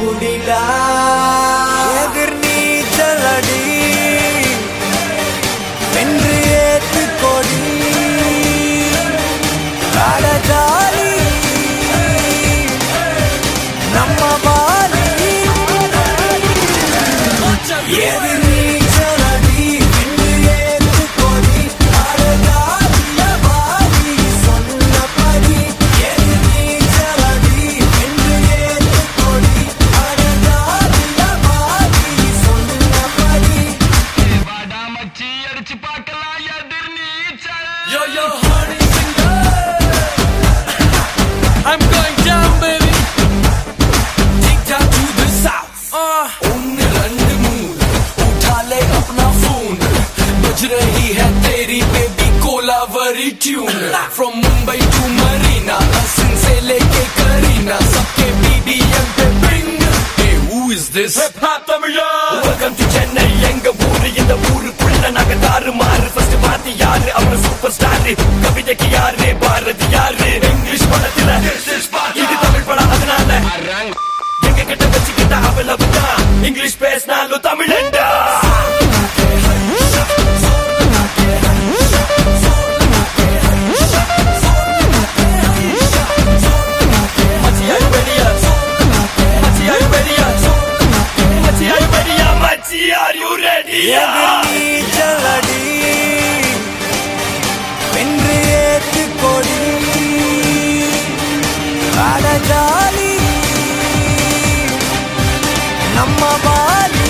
Pudilah this தமிழா உலகம் தி சென்னை எங்க ஊரு இந்த ஊருக்குள்ள நாங்க தாறு மாறு. ஃபர்ஸ்ட் பாத்தி யாரு? அப்புறம் சூப்பர் ஸ்டார் கவிதைக்கு யாரு? பாரதி யாரு? இங்கிலீஷ் படத்துல இது தமிழ் படம் அதனால எங்க கிட்ட வச்சுக்கிட்ட அவளவுதான் இங்கிலீஷ் பேசினாலும் தமிழண்டா Nazi, are you ready? எதிர்நீச்சலடி வென்று ஏத்து கொடி அடஜாலி நம்ம பாலி